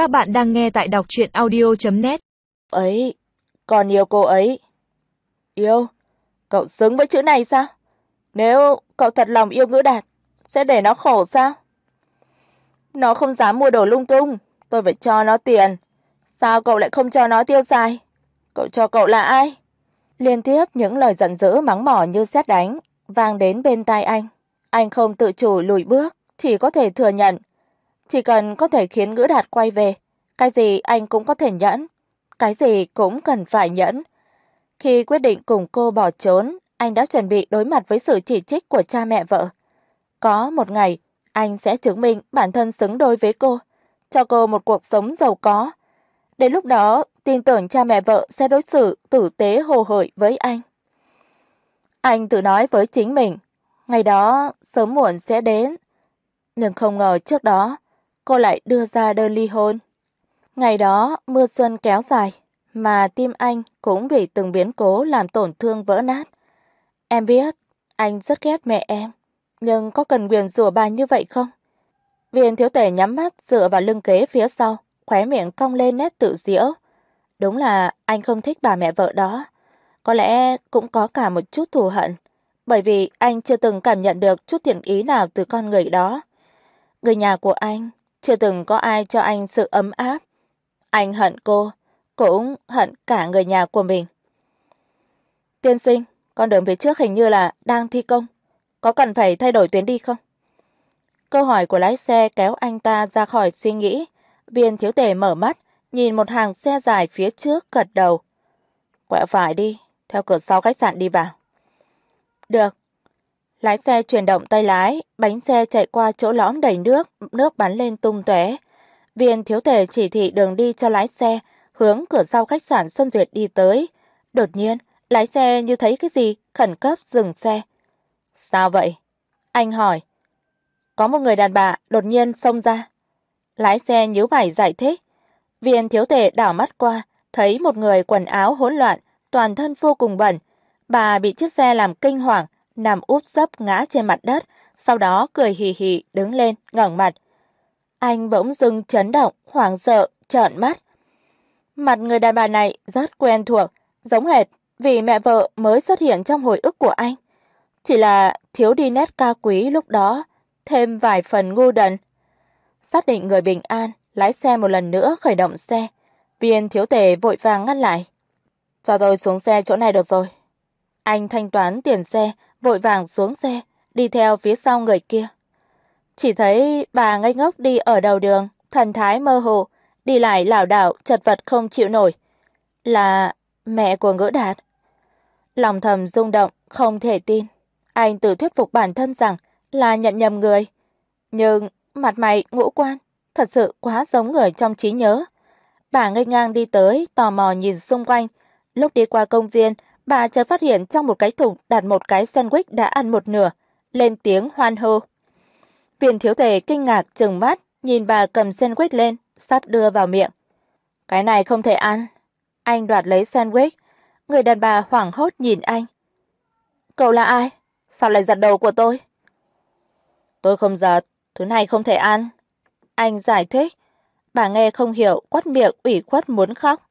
Các bạn đang nghe tại đọc chuyện audio.net Ấy, còn yêu cô ấy. Yêu? Cậu xứng với chữ này sao? Nếu cậu thật lòng yêu ngữ đạt, sẽ để nó khổ sao? Nó không dám mua đồ lung tung, tôi phải cho nó tiền. Sao cậu lại không cho nó tiêu xài? Cậu cho cậu là ai? Liên tiếp những lời giận dữ mắng mỏ như sét đánh vang đến bên tai anh. Anh không tự chủ lùi bước, chỉ có thể thừa nhận. Chỉ cần có thể khiến Ngữ Đạt quay về, cái gì anh cũng có thể nhẫn, cái gì cũng cần phải nhẫn. Khi quyết định cùng cô bỏ trốn, anh đã chuẩn bị đối mặt với sự chỉ trích của cha mẹ vợ. Có một ngày, anh sẽ chứng minh bản thân xứng đôi với cô, cho cô một cuộc sống giàu có. Đến lúc đó, tin tưởng cha mẹ vợ sẽ đối xử tử tế hồ hởi với anh. Anh tự nói với chính mình, ngày đó sớm muộn sẽ đến, nhưng không ngờ trước đó cô lại đưa ra đơn ly hôn. Ngày đó mưa xuân kéo dài, mà tim anh cũng bị từng biến cố làm tổn thương vỡ nát. Em biết, anh rất ghét mẹ em, nhưng có cần quyền rủa bà như vậy không? Viên thiếu tể nhắm mắt dựa vào lưng kế phía sau, khóe miệng cong lên nét tự giễu. Đúng là anh không thích bà mẹ vợ đó, có lẽ cũng có cả một chút thù hận, bởi vì anh chưa từng cảm nhận được chút thiện ý nào từ con người đó. Người nhà của anh chưa từng có ai cho anh sự ấm áp. Anh hận cô, cũng hận cả người nhà của mình. Tiên sinh, con đường phía trước hình như là đang thi công, có cần phải thay đổi tuyến đi không? Câu hỏi của lái xe kéo anh ta ra khỏi suy nghĩ, Viên thiếu tể mở mắt, nhìn một hàng xe dài phía trước gật đầu. Quẹo phải đi, theo cửa sau khách sạn đi vào. Được. Lái xe chuyển động tay lái, bánh xe chạy qua chỗ lõm đầy nước, nước bắn lên tung tóe. Viên thiếu thể chỉ thị đường đi cho lái xe, hướng cửa sau khách sạn Xuân Duyệt đi tới. Đột nhiên, lái xe như thấy cái gì, khẩn cấp dừng xe. "Sao vậy?" Anh hỏi. Có một người đàn bà đột nhiên xông ra. Lái xe nhíu mày giải thích. Viên thiếu tể đảo mắt qua, thấy một người quần áo hỗn loạn, toàn thân vô cùng bẩn. Bà bị chiếc xe làm kinh hoàng, nằm úp sấp ngã trên mặt đất, sau đó cười hì hì đứng lên, ngẩng mặt. Anh bỗng dưng chấn động, hoảng sợ, trợn mắt. Mặt người đàn bà này rất quen thuộc, giống hệt vì mẹ vợ mới xuất hiện trong hồi ức của anh. Chỉ là thiếu đi nét cao quý lúc đó, thêm vài phần ngu đần. Xác định người bình an, lái xe một lần nữa khởi động xe. Viên thiếu tề vội vàng ngăn lại. "Cho tôi xuống xe chỗ này được rồi." Anh thanh toán tiền xe, vội vàng xuống xe, đi theo phía sau người kia. Chỉ thấy bà ngây ngốc đi ở đầu đường, thần thái mơ hồ, đi lại lảo đảo, chật vật không chịu nổi. Là mẹ của Ngữ Đạt. Lòng thầm rung động, không thể tin. Anh tự thuyết phục bản thân rằng là nhận nhầm người, nhưng mặt mày, ngũ quan thật sự quá giống người trong trí nhớ. Bà ngây ngang đi tới, tò mò nhìn xung quanh. Lúc đi qua công viên, bà chợt phát hiện trong một cái thùng đặt một cái sandwich đã ăn một nửa, lên tiếng hoan hô. Viên thiếu thể kinh ngạc trừng mắt, nhìn bà cầm sandwich lên, sắp đưa vào miệng. Cái này không thể ăn. Anh đoạt lấy sandwich, người đàn bà hoảng hốt nhìn anh. Cậu là ai? Sao lại giật đầu của tôi? Tôi không giật, thứ này không thể ăn. Anh giải thích. Bà nghe không hiểu, quát miệng ủy khuất muốn khóc.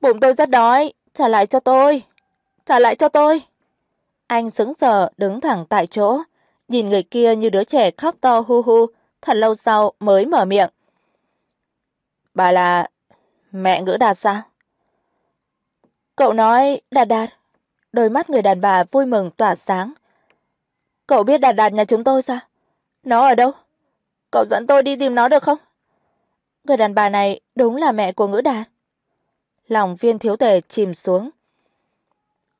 Bụng tôi rất đói, trả lại cho tôi. Trả lại cho tôi. Anh sững sờ đứng thẳng tại chỗ, nhìn người kia như đứa trẻ khóc to hu hu, thật lâu sau mới mở miệng. Bà là mẹ Ngữ Đạt sao? Cậu nói Đạt Đạt. Đôi mắt người đàn bà vui mừng tỏa sáng. Cậu biết Đạt Đạt nhà chúng tôi sao? Nó ở đâu? Cậu dẫn tôi đi tìm nó được không? Người đàn bà này đúng là mẹ của Ngữ Đạt. Lòng Viên thiếu tề chìm xuống.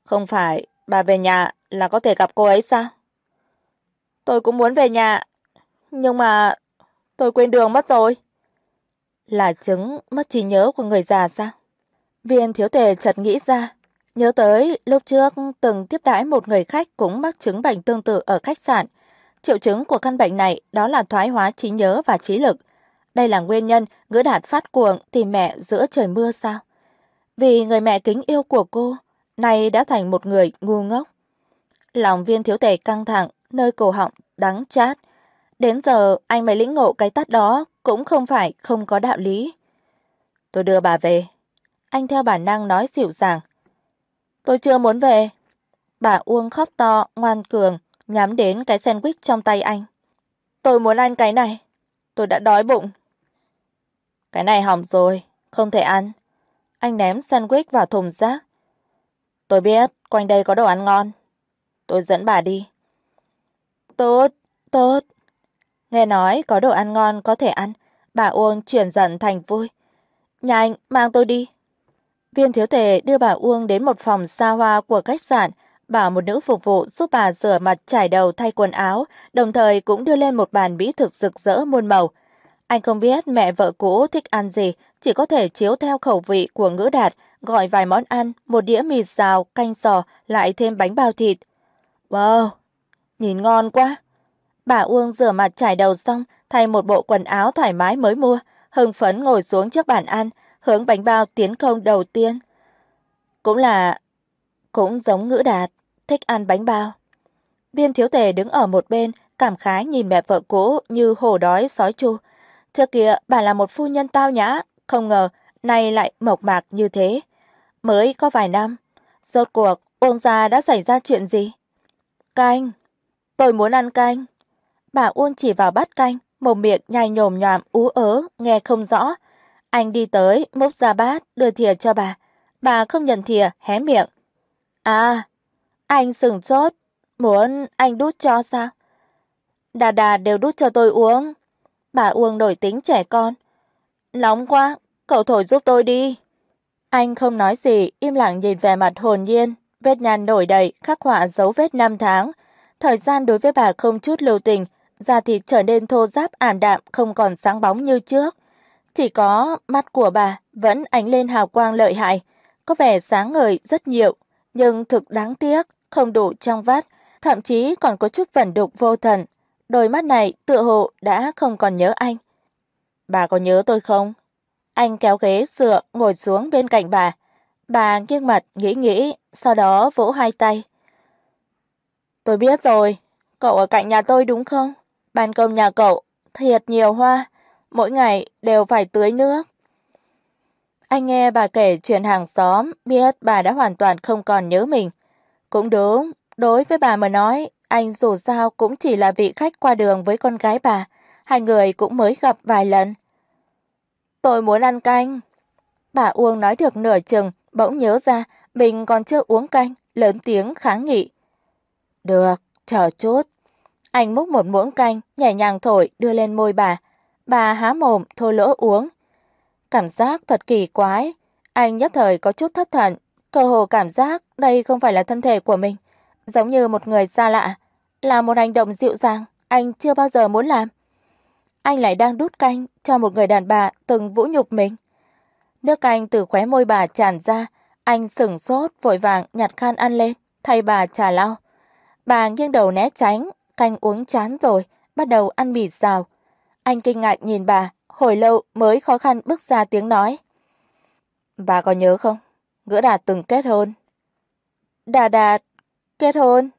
Không phải bà về nhà là có thể gặp cô ấy sao? Tôi cũng muốn về nhà, nhưng mà tôi quên đường mất rồi. Là chứng mất trí nhớ của người già sao? Viên thiếu tề chợt nghĩ ra, nhớ tới lúc trước từng tiếp đãi một người khách cũng mắc chứng bệnh tương tự ở khách sạn. Triệu chứng của căn bệnh này đó là thoái hóa trí nhớ và trí lực. Đây là nguyên nhân Ngữ Đạt phát cuồng tìm mẹ giữa trời mưa sao? Vì người mẹ kính yêu của cô nay đã thành một người ngu ngốc. Lòng Viên thiếu tề căng thẳng, nơi cổ họng đắng chát. Đến giờ anh mới lĩnh ngộ cái tắt đó cũng không phải không có đạo lý. Tôi đưa bà về. Anh theo bản năng nói dịu dàng. Tôi chưa muốn về. Bà Uông khóc to, ngoan cường, nhắm đến cái sandwich trong tay anh. Tôi muốn ăn cái này. Tôi đã đói bụng. Cái này hỏng rồi, không thể ăn. Anh ném sandwich vào thùng rác. Tôi biết quanh đây có đồ ăn ngon. Tôi dẫn bà đi. Tốt, tốt. Nghe nói có đồ ăn ngon có thể ăn, bà Uông chuyển giận thành vui. Nhanh, mang tôi đi. Viên thiếu tề đưa bà Uông đến một phòng xa hoa của khách sạn, bảo một nữ phục vụ giúp bà rửa mặt trải đầu thay quần áo, đồng thời cũng đưa lên một bàn mỹ thực rực rỡ muôn màu. Anh không biết mẹ vợ cũ thích ăn gì, chỉ có thể chiếu theo khẩu vị của Ngữ Đạt, gọi vài món ăn, một đĩa mì xào, canh sò, lại thêm bánh bao thịt. Wow, nhìn ngon quá. Bà Uông rửa mặt trải đầu xong, thay một bộ quần áo thoải mái mới mua, hưng phấn ngồi xuống trước bàn ăn, hướng bánh bao tiến công đầu tiên. Cũng là cũng giống Ngữ Đạt, thích ăn bánh bao. Viên thiếu tề đứng ở một bên, cảm khái nhìn mẹ vợ cũ như hổ đói sói chu. Trước kia bà là một phu nhân tao nhã, không ngờ nay lại mộc mạc như thế. Mới có vài năm, rốt cuộc Uông gia đã xảy ra chuyện gì? Canh, tôi muốn ăn canh. Bà Uông chỉ vào bát canh, mồm miệng nhai nhồm nhòm ú ớ, nghe không rõ. Anh đi tới, múc ra bát, đưa thìa cho bà. Bà không nhận thìa, hé miệng. À, anh sừng sốt, muốn anh đút cho sao? Đà đà đều đút cho tôi uống. Bà Uông đổi tính trẻ con. Nóng quá, cậu thổi giúp tôi đi. Anh không nói gì, im lặng nhìn về mặt hồn nhiên, vết nhăn nổi đầy, khắc họa dấu vết năm tháng. Thời gian đối với bà không chút lưu tình, da thịt trở nên thô ráp ảm đạm không còn sáng bóng như trước. Chỉ có mắt của bà vẫn ánh lên hào quang lợi hại, có vẻ sáng ngời rất nhiều, nhưng thực đáng tiếc, không đủ trong vắt, thậm chí còn có chút vẩn đục vô thần. Đôi mắt này tựa hồ đã không còn nhớ anh. Bà có nhớ tôi không? Anh kéo ghế dựa ngồi xuống bên cạnh bà. Bà nghiêng mặt nghĩ nghĩ, sau đó vỗ hai tay. Tôi biết rồi, cậu ở cạnh nhà tôi đúng không? Ban công nhà cậu thiệt nhiều hoa, mỗi ngày đều phải tưới nước. Anh nghe bà kể chuyện hàng xóm, biết bà đã hoàn toàn không còn nhớ mình. Cũng đúng, đối với bà mà nói, anh dù sao cũng chỉ là vị khách qua đường với con gái bà, hai người cũng mới gặp vài lần. Tôi muốn ăn canh. Bà Uông nói được nửa chừng, bỗng nhớ ra mình còn chưa uống canh, lớn tiếng kháng nghị. Được, chờ chút. Anh múc một muỗng canh, nhẹ nhàng thổi đưa lên môi bà. Bà há mồm thôi lỗ uống. Cảm giác thật kỳ quái, anh nhất thời có chút thất thần, cơ hồ cảm giác đây không phải là thân thể của mình, giống như một người xa lạ, là một hành động dịu dàng anh chưa bao giờ muốn làm. Anh lại đang đút canh cho một người đàn bà từng vũ nhục mình. Nước canh từ khóe môi bà tràn ra, anh sững sốt vội vàng nhặt khăn ăn lên, thay bà trà lau. Bà nghiêng đầu né tránh, canh uống chán rồi, bắt đầu ăn mì xào. Anh kinh ngạc nhìn bà, hồi lâu mới khó khăn bước ra tiếng nói. "Bà có nhớ không? Ngữ Đạt từng kết hôn." "Đà Đạt kết hôn?"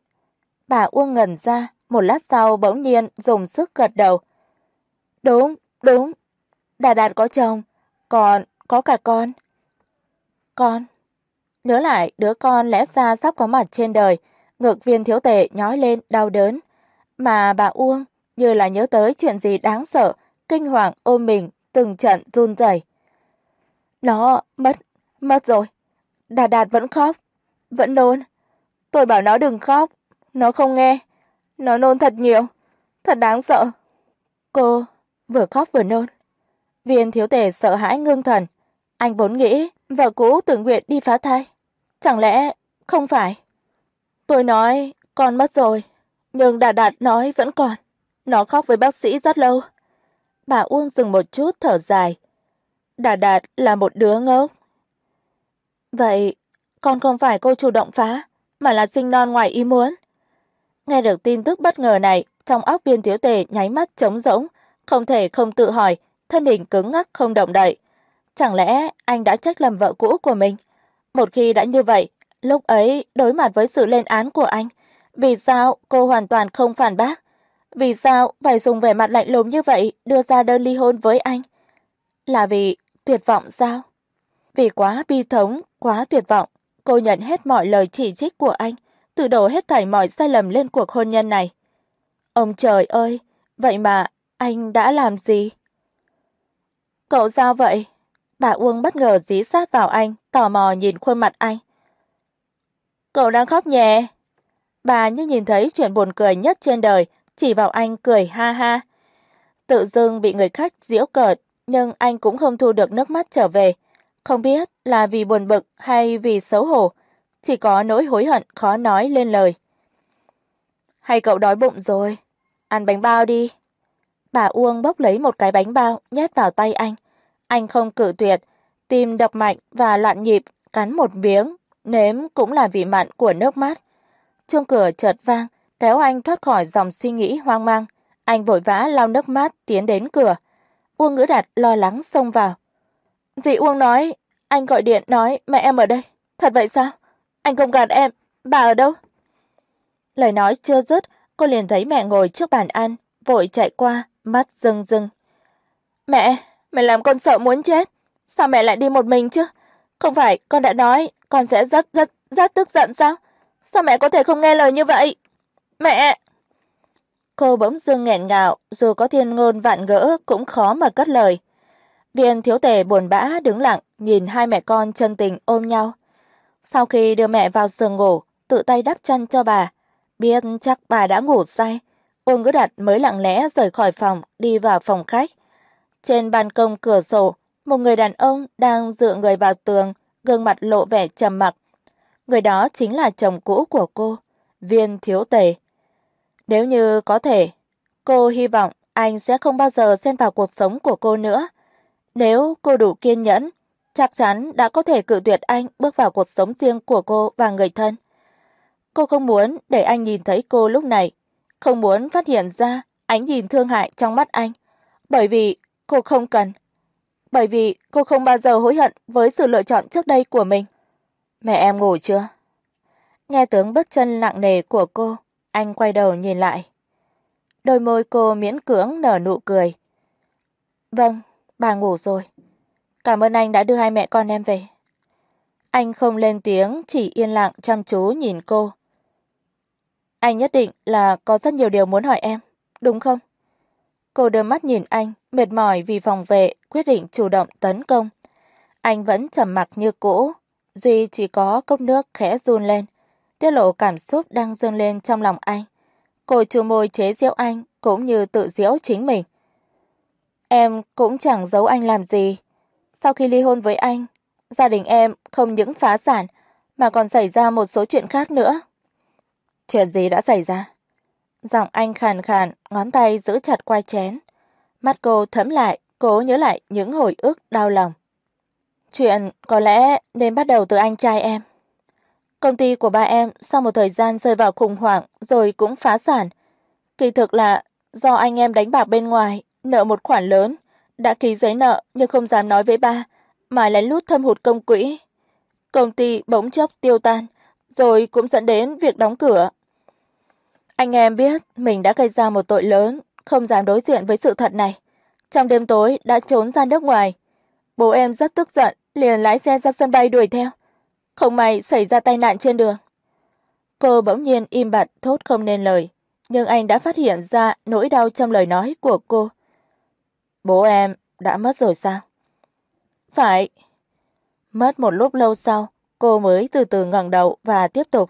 Bà Uông ngẩn ra, một lát sau bỗng nhiên dùng sức gật đầu. "Đúng, đúng. Đà Đạt có chồng, còn có cả con." "Con?" Nhớ lại đứa con lẽ ra sắp có mặt trên đời, ngực viên thiếu tệ nhói lên đau đớn, mà bà Uông như là nhớ tới chuyện gì đáng sợ, kinh hoàng ôm mình, từng trận run rẩy. Nó mất, mất rồi. Đạt Đạt vẫn khóc, vẫn nôn. Tôi bảo nó đừng khóc, nó không nghe. Nó nôn thật nhiều, thật đáng sợ. Cô vừa khóc vừa nôn. Viên thiếu tể sợ hãi ngưng thần, anh vốn nghĩ vợ cũ tự nguyện đi phá thai, chẳng lẽ không phải? Tôi nói con mất rồi, nhưng Đạt Đạt nói vẫn còn. Nó khóc với bác sĩ rất lâu. Bà Uông dừng một chút thở dài. Đạt Đạt là một đứa ngốc. Vậy con không phải cô chủ động phá, mà là sinh non ngoài ý muốn. Nghe được tin tức bất ngờ này, trong óc viên Thiếu Tề nháy mắt trống rỗng, không thể không tự hỏi, thân hình cứng ngắc không động đậy. Chẳng lẽ anh đã trách lầm vợ cũ của mình? Một khi đã như vậy, lúc ấy đối mặt với sự lên án của anh, vì sao cô hoàn toàn không phản bác? Vì sao phải dùng vẻ mặt lạnh lùng như vậy đưa ra đơn ly hôn với anh? Là vì tuyệt vọng sao? Vì quá bi thống, quá tuyệt vọng, cô nhận hết mọi lời chỉ trích của anh, tự đổ hết thảy mọi sai lầm lên cuộc hôn nhân này. Ông trời ơi, vậy mà anh đã làm gì? Cậu sao vậy? Bà Uông bất ngờ dí sát vào anh, tò mò nhìn khuôn mặt anh. Cậu đang khóc nhẹ. Bà như nhìn thấy chuyện buồn cười nhất trên đời, chỉ vào anh cười ha ha. Tự dưng bị người khác giễu cợt, nhưng anh cũng không thu được nước mắt trở về, không biết là vì buồn bực hay vì xấu hổ, chỉ có nỗi hối hận khó nói lên lời. Hay cậu đói bụng rồi, ăn bánh bao đi. Bà Uông bốc lấy một cái bánh bao nhét vào tay anh. Anh không cự tuyệt, tim đập mạnh và loạn nhịp, cắn một miếng, nếm cũng là vị mặn của nước mắt. Chuông cửa chợt vang, kéo anh thoát khỏi dòng suy nghĩ hoang mang. Anh vội vã lau nước mắt tiến đến cửa. Uông Ngữ Đạt lo lắng xông vào. Dì Uông nói, anh gọi điện nói mẹ em ở đây. Thật vậy sao? Anh không gạt em, bà ở đâu? Lời nói chưa dứt, cô liền thấy mẹ ngồi trước bàn ăn, vội chạy qua, mắt rưng rưng. "Mẹ, mẹ làm con sợ muốn chết. Sao mẹ lại đi một mình chứ? Không phải con đã nói con sẽ rất rất rất tức giận sao? Sao mẹ có thể không nghe lời như vậy? Mẹ!" Cô bỗng dưng nghẹn ngào, dù có thiên ngôn vạn ngữ cũng khó mà cất lời. Viên thiếu tề buồn bã đứng lặng, nhìn hai mẹ con chân tình ôm nhau. Sau khi đưa mẹ vào giường ngủ, tự tay đắp chăn cho bà, biết chắc bà đã ngủ say, ông Ngữ Đạt mới lặng lẽ rời khỏi phòng, đi vào phòng khách. Trên ban công cửa sổ, một người đàn ông đang dựa người vào tường, gương mặt lộ vẻ trầm mặc. Người đó chính là chồng cũ của cô, Viên Thiếu Tề. Nếu như có thể, cô hy vọng anh sẽ không bao giờ xen vào cuộc sống của cô nữa. Nếu cô đủ kiên nhẫn, chắc chắn đã có thể cự tuyệt anh bước vào cuộc sống riêng của cô và người thân. Cô không muốn để anh nhìn thấy cô lúc này, không muốn phát hiện ra ánh nhìn thương hại trong mắt anh, bởi vì cô không cần, bởi vì cô không bao giờ hối hận với sự lựa chọn trước đây của mình. Mẹ em ngủ chưa? Nghe tiếng bước chân nặng nề của cô, anh quay đầu nhìn lại. Đôi môi cô miễn cưỡng nở nụ cười. "Vâng, bà ngủ rồi. Cảm ơn anh đã đưa hai mẹ con em về." Anh không lên tiếng, chỉ yên lặng chăm chú nhìn cô. Anh nhất định là có rất nhiều điều muốn hỏi em, đúng không? Cô đưa mắt nhìn anh, mệt mỏi vì phòng vệ, quyết định chủ động tấn công. Anh vẫn trầm mặc như cũ, duy chỉ có cốc nước khẽ run lên, tiết lộ cảm xúc đang dâng lên trong lòng anh. Cô chu môi chế giễu anh, cũng như tự giễu chính mình. Em cũng chẳng giấu anh làm gì. Sau khi ly hôn với anh, gia đình em không những phá sản mà còn xảy ra một số chuyện khác nữa. Chuyện gì đã xảy ra? Giọng anh khàn khàn, ngón tay giữ chặt quai chén. Mắt cô thấm lại, cố nhớ lại những hồi ức đau lòng. Chuyện có lẽ nên bắt đầu từ anh trai em. Công ty của ba em sau một thời gian rơi vào khủng hoảng rồi cũng phá sản. Kỳ thực là do anh em đánh bạc bên ngoài, nợ một khoản lớn, đã ký giấy nợ nhưng không dám nói với ba, mà lén lút thâm hụt công quỹ. Công ty bỗng chốc tiêu tan, rồi cũng dẫn đến việc đóng cửa. Anh em biết mình đã gây ra một tội lớn, không dám đối diện với sự thật này. Trong đêm tối đã trốn ra nước ngoài. Bố em rất tức giận, liền lái xe ra sân bay đuổi theo. Không may xảy ra tai nạn trên đường. Cô bỗng nhiên im bặt thốt không nên lời, nhưng anh đã phát hiện ra nỗi đau trong lời nói của cô. Bố em đã mất rồi sao? Phải. Mất một lúc lâu sau, cô mới từ từ ngẩng đầu và tiếp tục.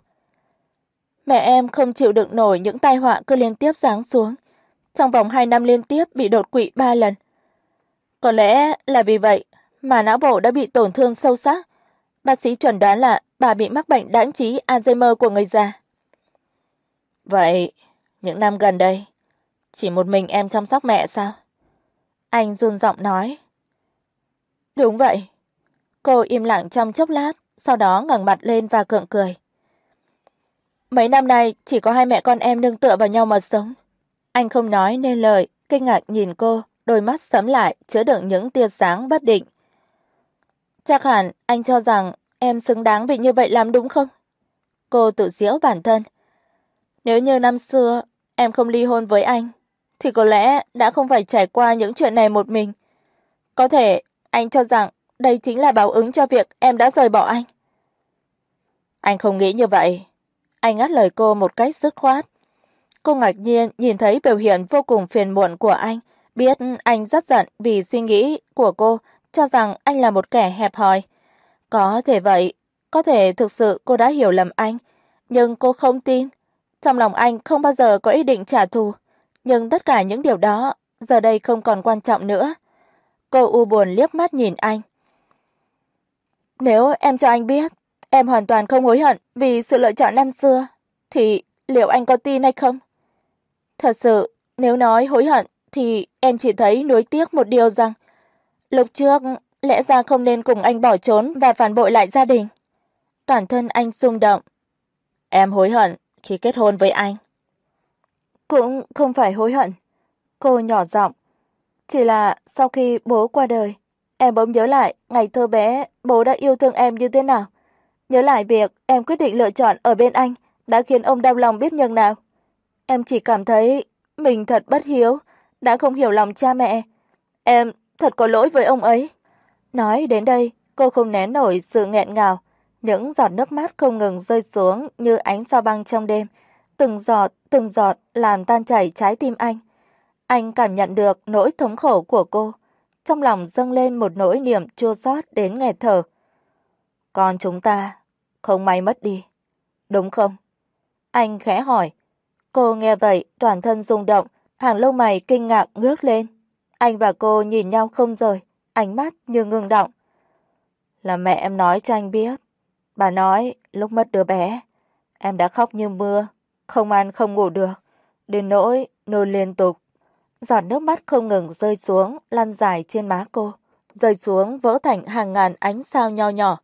Mẹ em không chịu đựng nổi những tai họa cứ liên tiếp giáng xuống. Trong vòng 2 năm liên tiếp bị đột quỵ 3 lần. Có lẽ là vì vậy mà não bộ đã bị tổn thương sâu sắc. Bác sĩ chuẩn đoán là bà bị mắc bệnh đãng trí Alzheimer của người già. Vậy, những năm gần đây, chỉ một mình em chăm sóc mẹ sao? Anh run giọng nói. Đúng vậy. Cô im lặng trong chốc lát, sau đó ngẩng mặt lên và gượng cười. Mấy năm nay chỉ có hai mẹ con em nương tựa vào nhau mà sống. Anh không nói nên lời, kinh ngạc nhìn cô, đôi mắt sẫm lại chứa đựng những tia sáng bất định. Chắc hẳn anh cho rằng em xứng đáng bị như vậy lắm đúng không? Cô tự giễu bản thân. Nếu như năm xưa em không ly hôn với anh thì có lẽ đã không phải trải qua những chuyện này một mình. Có thể anh cho rằng đây chính là báo ứng cho việc em đã rời bỏ anh. Anh không nghĩ như vậy. Anh ngắt lời cô một cách dứt khoát. Cô ngạc nhiên nhìn thấy biểu hiện vô cùng phiền muộn của anh, biết anh rất giận vì suy nghĩ của cô cho rằng anh là một kẻ hẹp hòi. Có thể vậy, có thể thực sự cô đã hiểu lầm anh, nhưng cô không tin. Trong lòng anh không bao giờ có ý định trả thù, nhưng tất cả những điều đó giờ đây không còn quan trọng nữa. Cô u buồn liếc mắt nhìn anh. Nếu em cho anh biết, em hoàn toàn không hối hận vì sự lựa chọn năm xưa, thì liệu anh có tin hay không? Thật sự, nếu nói hối hận thì em chỉ thấy nuối tiếc một điều rằng lúc trước lẽ ra không nên cùng anh bỏ trốn và phản bội lại gia đình. Toàn thân anh rung động. Em hối hận khi kết hôn với anh. Cũng không phải hối hận. Cô nhỏ giọng, chỉ là sau khi bố qua đời, em bỗng nhớ lại ngày thơ bé bố đã yêu thương em như thế nào. Nhớ lại việc em quyết định lựa chọn ở bên anh đã khiến ông đau lòng biết nhường nào. Em chỉ cảm thấy mình thật bất hiếu, đã không hiểu lòng cha mẹ. Em thật có lỗi với ông ấy. Nói đến đây, cô không nén nổi sự nghẹn ngào, những giọt nước mắt không ngừng rơi xuống như ánh sao băng trong đêm, từng giọt, từng giọt làm tan chảy trái tim anh. Anh cảm nhận được nỗi thống khổ của cô, trong lòng dâng lên một nỗi niềm chua xót đến nghẹt thở. Con chúng ta không may mất đi, đúng không? Anh khẽ hỏi. Cô nghe vậy, toàn thân rung động, hàng lông mày kinh ngạc ngước lên. Anh và cô nhìn nhau không rời, ánh mắt như ngừng động. Là mẹ em nói cho anh biết. Bà nói lúc mất đứa bé, em đã khóc như mưa, không ăn không ngủ được, đến nỗi nôn liên tục. Giọt nước mắt không ngừng rơi xuống, lăn dài trên má cô, rơi xuống vỡ thành hàng ngàn ánh sao nho nhỏ.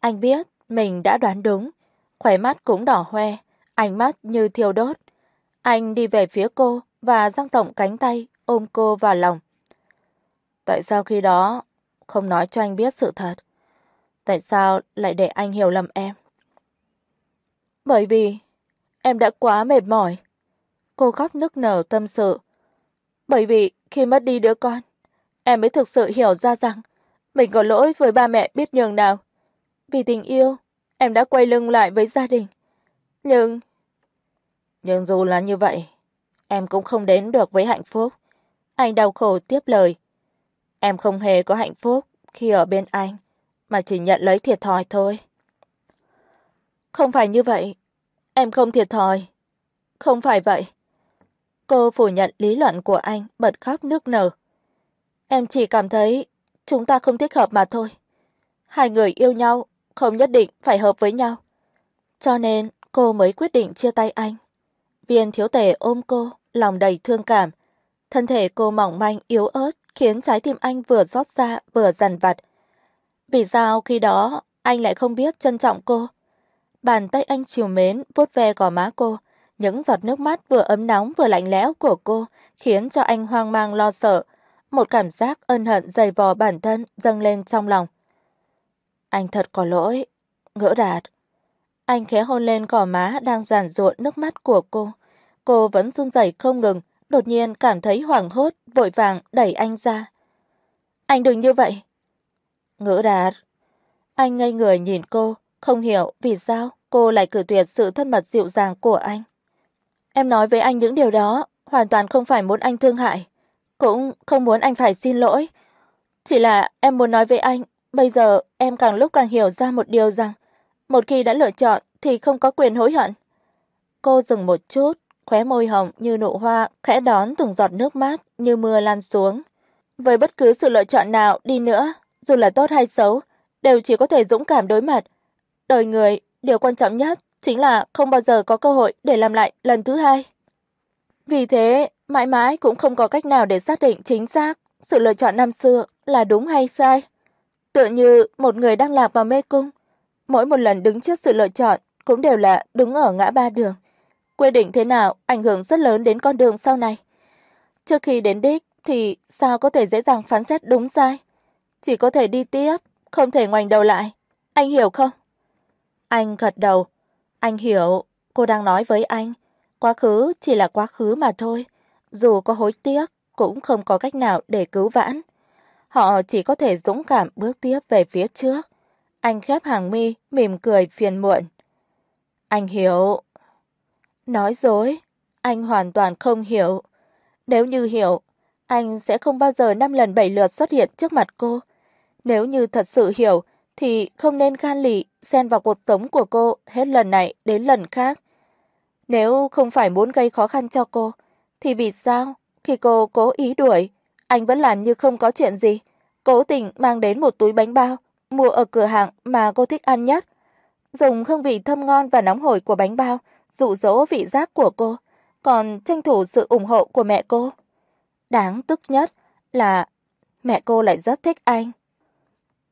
Anh biết mình đã đoán đúng, khóe mắt cũng đỏ hoe, ánh mắt như thiêu đốt. Anh đi về phía cô và dang rộng cánh tay ôm cô vào lòng. Tại sao khi đó không nói cho anh biết sự thật? Tại sao lại để anh hiểu lầm em? Bởi vì em đã quá mệt mỏi. Cô khóc nức nở tâm sự. Bởi vì khi mất đi đứa con, em mới thực sự hiểu ra rằng mình có lỗi với ba mẹ biết nhường nào. Vì tình yêu, em đã quay lưng lại với gia đình. Nhưng nhưng dù là như vậy, em cũng không đến được với hạnh phúc. Anh đau khổ tiếp lời. Em không hề có hạnh phúc khi ở bên anh, mà chỉ nhận lấy thiệt thòi thôi. Không phải như vậy, em không thiệt thòi. Không phải vậy. Cô phủ nhận lý luận của anh, bật khóc nức nở. Em chỉ cảm thấy chúng ta không thích hợp mà thôi. Hai người yêu nhau không nhất định phải hợp với nhau. Cho nên cô mới quyết định chia tay anh. Viên thiếu tể ôm cô, lòng đầy thương cảm. Thân thể cô mỏng manh yếu ớt khiến trái tim anh vừa rót ra vừa dằn vặt. Vì sao khi đó anh lại không biết trân trọng cô? Bàn tay anh chiều mến vuốt ve gò má cô, những giọt nước mắt vừa ấm nóng vừa lạnh lẽo của cô khiến cho anh hoang mang lo sợ, một cảm giác ân hận dày vò bản thân dâng lên trong lòng. Anh thật có lỗi, Ngỡ Đạt. Anh khẽ hôn lên gò má đang giàn giụa nước mắt của cô. Cô vẫn run rẩy không ngừng, đột nhiên cảm thấy hoảng hốt, vội vàng đẩy anh ra. Anh đừng như vậy. Ngỡ Đạt. Anh ngây người nhìn cô, không hiểu vì sao cô lại cử tuyệt sự thân mật dịu dàng của anh. Em nói với anh những điều đó hoàn toàn không phải muốn anh thương hại, cũng không muốn anh phải xin lỗi. Chỉ là em muốn nói với anh, bây giờ em càng lúc càng hiểu ra một điều rằng một khi đã lựa chọn thì không có quyền hối hận. Cô dừng một chút, khóe môi hồng như nụ hoa khẽ đón từng giọt nước mát như mưa lan xuống. Với bất cứ sự lựa chọn nào đi nữa, dù là tốt hay xấu, đều chỉ có thể dũng cảm đối mặt. Đời người, điều quan trọng nhất chính là không bao giờ có cơ hội để làm lại lần thứ hai. Vì thế, mãi mãi cũng không có cách nào để xác định chính xác sự lựa chọn năm xưa là đúng hay sai. Tựa như một người đang lạc vào mê cung, mỗi một lần đứng trước sự lựa chọn cũng đều là đứng ở ngã ba đường. Quyết định thế nào ảnh hưởng rất lớn đến con đường sau này. Trước khi đến đích thì sao có thể dễ dàng phán xét đúng sai? Chỉ có thể đi tiếp, không thể ngoảnh đầu lại. Anh hiểu không? Anh gật đầu. Anh hiểu, cô đang nói với anh. Quá khứ chỉ là quá khứ mà thôi, dù có hối tiếc cũng không có cách nào để cứu vãn. Họ chỉ có thể dũng cảm bước tiếp về phía trước. Anh khép hàng mi, mỉm cười phiền muộn. Anh hiểu. Nói dối, anh hoàn toàn không hiểu. Nếu như hiểu, anh sẽ không bao giờ năm lần bảy lượt xuất hiện trước mặt cô. Nếu như thật sự hiểu thì không nên gan lì xen vào cuộc sống của cô hết lần này đến lần khác. Nếu không phải muốn gây khó khăn cho cô, thì vì sao khi cô cố ý đuổi, anh vẫn làm như không có chuyện gì, cố tình mang đến một túi bánh bao mua ở cửa hàng mà cô thích ăn nhất, dùng hương vị thơm ngon và nóng hổi của bánh bao dụ dỗ vị giác của cô, còn tranh thủ sự ủng hộ của mẹ cô. Đáng tức nhất là mẹ cô lại rất thích anh.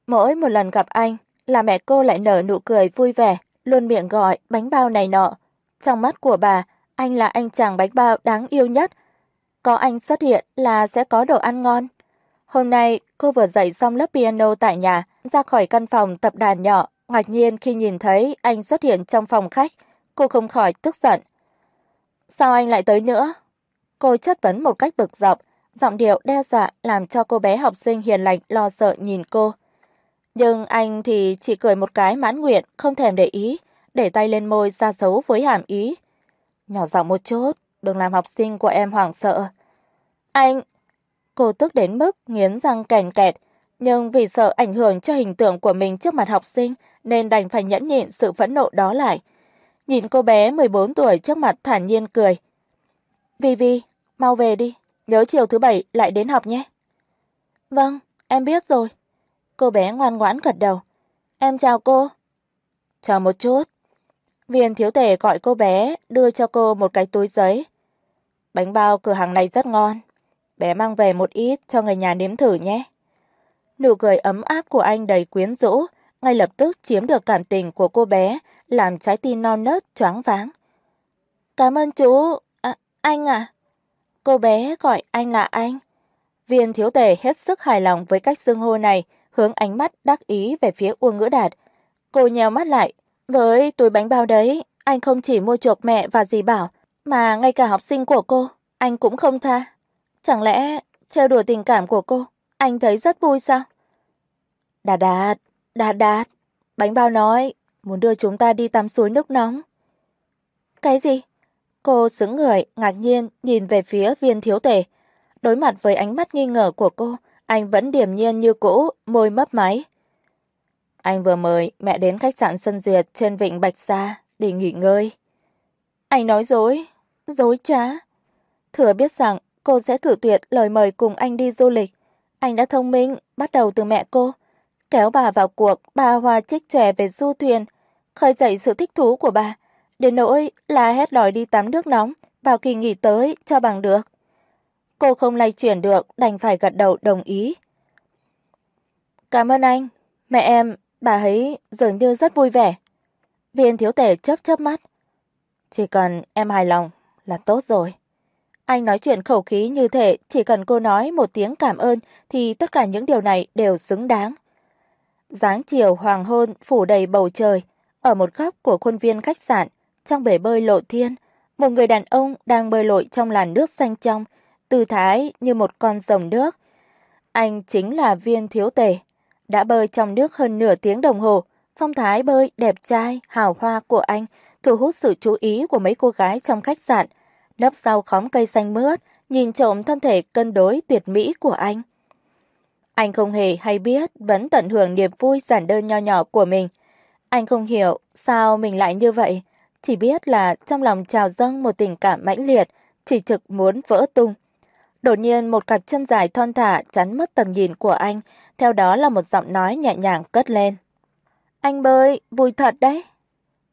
Mỗi một lần gặp anh là mẹ cô lại nở nụ cười vui vẻ, luôn miệng gọi bánh bao này nọ. Trong mắt của bà, anh là anh chàng bánh bao đáng yêu nhất. Có anh xuất hiện là sẽ có đồ ăn ngon. Hôm nay, cô vừa dạy xong lớp piano tại nhà, ra khỏi căn phòng tập đàn nhỏ, ngạc nhiên khi nhìn thấy anh xuất hiện trong phòng khách, cô không khỏi tức giận. Sao anh lại tới nữa? Cô chất vấn một cách bực dọc, giọng điệu đe dọa làm cho cô bé học sinh hiền lành lo sợ nhìn cô. Nhưng anh thì chỉ cười một cái mãn nguyện, không thèm để ý, để tay lên môi ra dấu với hàm ý. Nhỏ giọng một chút, đừng làm học sinh của em hoảng sợ. Anh Cô tức đến mức nghiến răng kèn kẹt, nhưng vì sợ ảnh hưởng cho hình tượng của mình trước mặt học sinh nên đành phải nhẫn nhịn sự phẫn nộ đó lại. Nhìn cô bé 14 tuổi trước mặt thản nhiên cười. "Vi Vi, mau về đi, nhớ chiều thứ bảy lại đến học nhé." "Vâng, em biết rồi." Cô bé ngoan ngoãn gật đầu. "Em chào cô." "Chờ một chút." Viên thiếu tể gọi cô bé, đưa cho cô một cái túi giấy. "Bánh bao cửa hàng này rất ngon, bé mang về một ít cho người nhà nếm thử nhé." Nụ cười ấm áp của anh đầy quyến rũ, ngay lập tức chiếm được cảm tình của cô bé, làm trái tim non nớt choáng váng. "Cảm ơn chú, à, anh à." Cô bé gọi anh là anh. Viên thiếu tể hết sức hài lòng với cách xưng hô này, hướng ánh mắt đắc ý về phía Uông Ngữ Đạt. Cô nheo mắt lại, với túi bánh bao đấy, anh không chỉ mua chuộc mẹ và dì Bảo, mà ngay cả học sinh của cô, anh cũng không tha. Chẳng lẽ trêu đùa tình cảm của cô, anh thấy rất vui sao? Đạt Đạt, Đạt Đạt, bánh bao nói muốn đưa chúng ta đi tắm suối nước nóng. Cái gì? Cô sững người, ngạc nhiên nhìn về phía Viên thiếu tể. Đối mặt với ánh mắt nghi ngờ của cô, anh vẫn điềm nhiên như cũ, môi mấp máy. Anh vừa mời mẹ đến khách sạn Xuân Duyệt trên vịnh Bạch Sa để nghỉ ngơi. Anh nói dối, dối trá. Thừa biết rằng cô sẽ cử tuyệt lời mời cùng anh đi du lịch. Anh đã thông minh bắt đầu từ mẹ cô, kéo bà vào cuộc ba hoa trích chòe về du thuyền, khơi dậy sự thích thú của bà, đến nỗi la hét đòi đi tắm nước nóng vào kỳ nghỉ tới cho bằng được. Cô không lay chuyển được, đành phải gật đầu đồng ý. Cảm ơn anh, mẹ em, bà ấy dường như rất vui vẻ. Viên thiếu tể chớp chớp mắt. Chỉ cần em hài lòng là tốt rồi. Anh nói chuyện khẩu khí như thể chỉ cần cô nói một tiếng cảm ơn thì tất cả những điều này đều xứng đáng. Dáng chiều hoàng hôn phủ đầy bầu trời, ở một góc của khuôn viên khách sạn, trong bể bơi lộ thiên, một người đàn ông đang bơi lội trong làn nước xanh trong, tư thái như một con rồng nước. Anh chính là Viên Thiếu Tể, đã bơi trong nước hơn nửa tiếng đồng hồ, phong thái bơi đẹp trai, hào hoa của anh thu hút sự chú ý của mấy cô gái trong khách sạn. Nấp sau khóm cây xanh mướt, nhìn trộm thân thể cân đối tuyệt mỹ của anh. Anh không hề hay biết vẫn tận hưởng niềm vui giản đơn nho nhỏ của mình. Anh không hiểu sao mình lại như vậy, chỉ biết là trong lòng trào dâng một tình cảm mãnh liệt, chỉ trực muốn vỡ tung. Đột nhiên một cặp chân dài thon thả chắn mất tầm nhìn của anh, theo đó là một giọng nói nhẹ nhàng cất lên. "Anh bơi, vui thật đấy."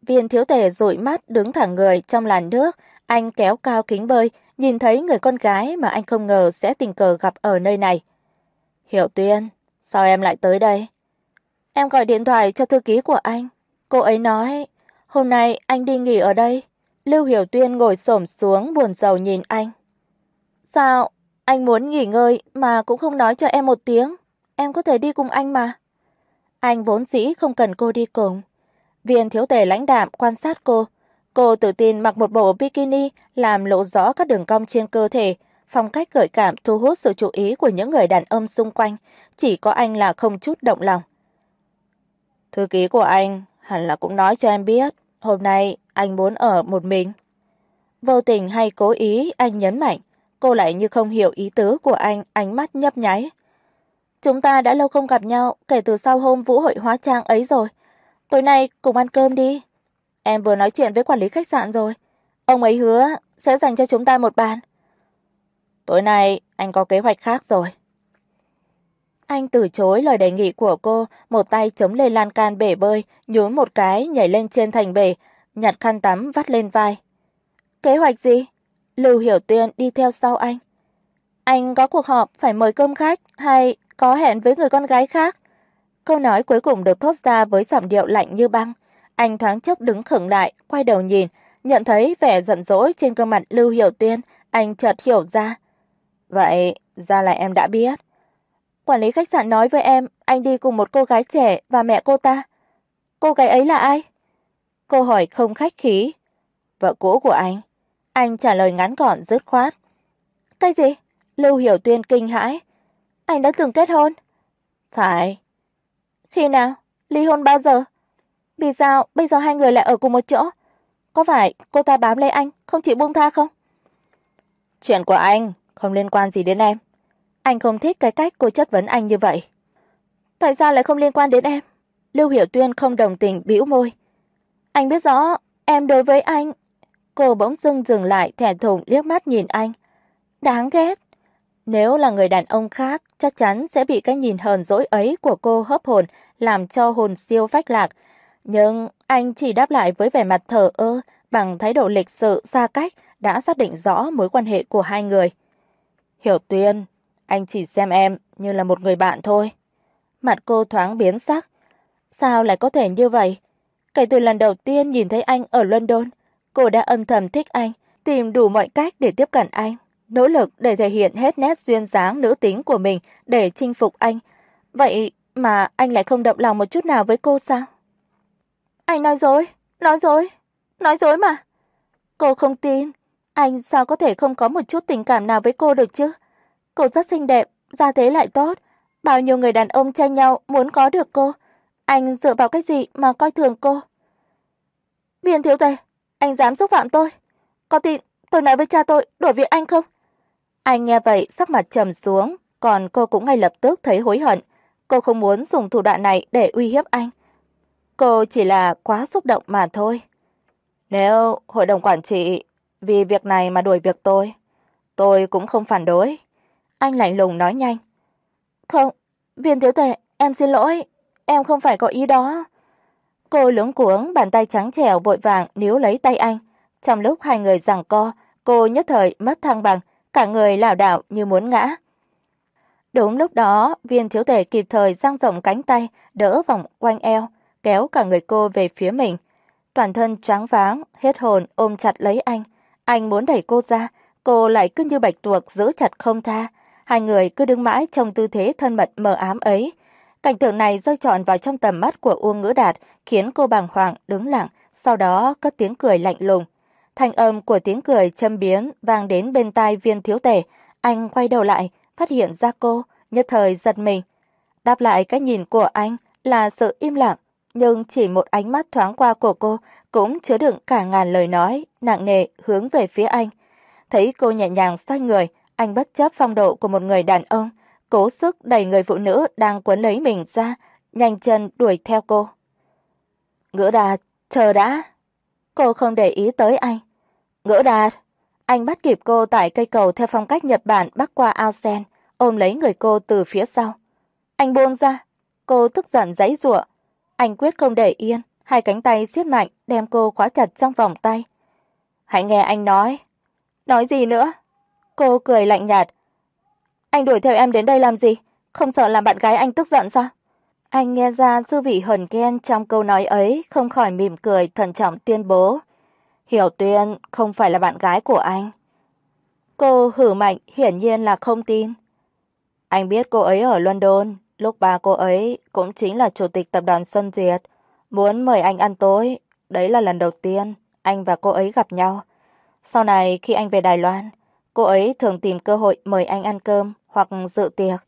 Viên thiếu tể dụi mắt đứng thẳng người trong làn nước, anh kéo cao kính bơi, nhìn thấy người con gái mà anh không ngờ sẽ tình cờ gặp ở nơi này. "Hiểu Tuyên, sao em lại tới đây?" Em gọi điện thoại cho thư ký của anh. Cô ấy nói, "Hôm nay anh đi nghỉ ở đây." Lưu Hiểu Tuyên ngồi xổm xuống buồn rầu nhìn anh. "Sao anh muốn nghỉ ngơi mà cũng không nói cho em một tiếng, em có thể đi cùng anh mà." Anh vốn dĩ không cần cô đi cùng. Viên thiếu tể lãnh đạm quan sát cô, Cô tự tin mặc một bộ bikini làm lộ rõ các đường cong trên cơ thể, phong cách gợi cảm thu hút sự chú ý của những người đàn ông xung quanh, chỉ có anh là không chút động lòng. Thư ký của anh hẳn là cũng nói cho em biết, hôm nay anh muốn ở một mình. Vô tình hay cố ý anh nhấn mạnh, cô lại như không hiểu ý tứ của anh, ánh mắt nhấp nháy. Chúng ta đã lâu không gặp nhau kể từ sau hôm vũ hội hóa trang ấy rồi. Tối nay cùng ăn cơm đi. Em vừa nói chuyện với quản lý khách sạn rồi, ông ấy hứa sẽ dành cho chúng ta một bàn. Tối nay anh có kế hoạch khác rồi. Anh từ chối lời đề nghị của cô, một tay chống lên lan can bể bơi, nhún một cái nhảy lên trên thành bể, nhặt khăn tắm vắt lên vai. Kế hoạch gì? Lưu Hiểu Tuyên đi theo sau anh. Anh có cuộc họp phải mời cơm khách hay có hẹn với người con gái khác? Câu nói cuối cùng được thốt ra với giọng điệu lạnh như băng. Anh thoáng chốc đứng khựng lại, quay đầu nhìn, nhận thấy vẻ giận dỗi trên gương mặt Lưu Hiểu Tuyên, anh chợt hiểu ra. Vậy ra là em đã biết. Quản lý khách sạn nói với em anh đi cùng một cô gái trẻ và mẹ cô ta. Cô gái ấy là ai? Cô hỏi không khách khí. Vợ cũ của anh. Anh trả lời ngắn gọn dứt khoát. Cái gì? Lưu Hiểu Tuyên kinh hãi. Anh đã từng kết hôn? Phải. Khi nào? Ly hôn bao giờ? Vì sao bây giờ hai người lại ở cùng một chỗ? Có phải cô ta bám lấy anh, không chịu buông tha không? Chuyện của anh không liên quan gì đến em. Anh không thích cái cách cô chất vấn anh như vậy. Tại sao lại không liên quan đến em? Lưu Hiểu Tuyên không đồng tình bĩu môi. Anh biết rõ em đối với anh. Cô bỗng dưng dừng lại thẹn thùng liếc mắt nhìn anh. Đáng ghét. Nếu là người đàn ông khác, chắc chắn sẽ bị cái nhìn hờn dỗi ấy của cô hấp hồn, làm cho hồn siêu phách lạc. Nhưng anh chỉ đáp lại với vẻ mặt thờ ơ, bằng thái độ lịch sự xa cách đã xác định rõ mối quan hệ của hai người. Hiểu Tuyên, anh chỉ xem em như là một người bạn thôi. Mặt cô thoáng biến sắc. Sao lại có thể như vậy? Kể từ lần đầu tiên nhìn thấy anh ở London, cô đã âm thầm thích anh, tìm đủ mọi cách để tiếp cận anh, nỗ lực để thể hiện hết nét duyên dáng nữ tính của mình để chinh phục anh. Vậy mà anh lại không động lòng một chút nào với cô sao? Anh nói dối, nói dối, nói dối mà. Cô không tin, anh sao có thể không có một chút tình cảm nào với cô được chứ? Cô rất xinh đẹp, gia thế lại tốt, bao nhiêu người đàn ông tranh nhau muốn có được cô. Anh dựa vào cái gì mà coi thường cô? Biên thiếu tề, anh dám xúc phạm tôi? Có tin tôi nói với cha tôi đổi việc anh không? Anh nghe vậy sắc mặt trầm xuống, còn cô cũng ngay lập tức thấy hối hận. Cô không muốn dùng thủ đoạn này để uy hiếp anh. Cô chỉ là quá xúc động mà thôi. Nếu hội đồng quản trị vì việc này mà đuổi việc tôi, tôi cũng không phản đối. Anh lạnh lùng nói nhanh. "Không, Viên thiếu tệ, em xin lỗi, em không phải có ý đó." Cô luống cuống, bàn tay trắng trẻo vội vàng níu lấy tay anh. Trong lúc hai người giằng co, cô nhất thời mất thăng bằng, cả người lảo đảo như muốn ngã. Đúng lúc đó, Viên thiếu tể kịp thời dang rộng cánh tay, đỡ vòng quanh eo, kéo cả người cô về phía mình. Toàn thân trắng váng, hết hồn ôm chặt lấy anh. Anh muốn đẩy cô ra, cô lại cứ như bạch tuộc giữ chặt không tha. Hai người cứ đứng mãi trong tư thế thân mật mờ ám ấy. Cảnh tượng này rơi trọn vào trong tầm mắt của Uông Ngữ Đạt, khiến cô bàng hoàng đứng lặng, sau đó cất tiếng cười lạnh lùng. Thanh âm của tiếng cười châm biếm vang đến bên tai Viên thiếu tể, anh quay đầu lại, phát hiện ra cô, nhất thời giật mình. Đáp lại cái nhìn của anh là sự im lặng, nhưng chỉ một ánh mắt thoáng qua của cô cũng chứa đựng cả ngàn lời nói nặng nề hướng về phía anh. Thấy cô nhẹ nhàng xoay người, anh bất chấp phong độ của một người đàn ông, cố sức đẩy người phụ nữ đang quấn lấy mình ra, nhanh chân đuổi theo cô. Ngữ Đạt, chờ đã. Cô không để ý tới anh. Ngữ Đạt, anh bắt kịp cô tại cây cầu theo phong cách Nhật Bản bắc qua ao sen, ôm lấy người cô từ phía sau. Anh buông ra. Cô tức giận giãy giụa. Anh quyết không để yên, hai cánh tay siết mạnh đem cô khóa chặt trong vòng tay. "Hãy nghe anh nói." "Nói gì nữa?" Cô cười lạnh nhạt. "Anh đuổi theo em đến đây làm gì? Không sợ làm bạn gái anh tức giận sao?" Anh nghe ra dư vị hờn ghen trong câu nói ấy, không khỏi mỉm cười thận trọng tuyên bố. Hiểu Tuyên không phải là bạn gái của anh. Cô hử mạnh hiển nhiên là không tin. Anh biết cô ấy ở London, lúc ba cô ấy cũng chính là chủ tịch tập đoàn Xuân Duyệt, muốn mời anh ăn tối, đấy là lần đầu tiên anh và cô ấy gặp nhau. Sau này khi anh về Đài Loan, cô ấy thường tìm cơ hội mời anh ăn cơm hoặc dự tiệc,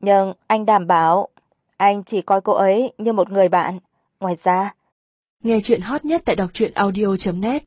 nhưng anh đảm bảo anh chỉ coi cô ấy như một người bạn. Ngoài ra, nghe chuyện hot nhất tại đọc truyện audio.net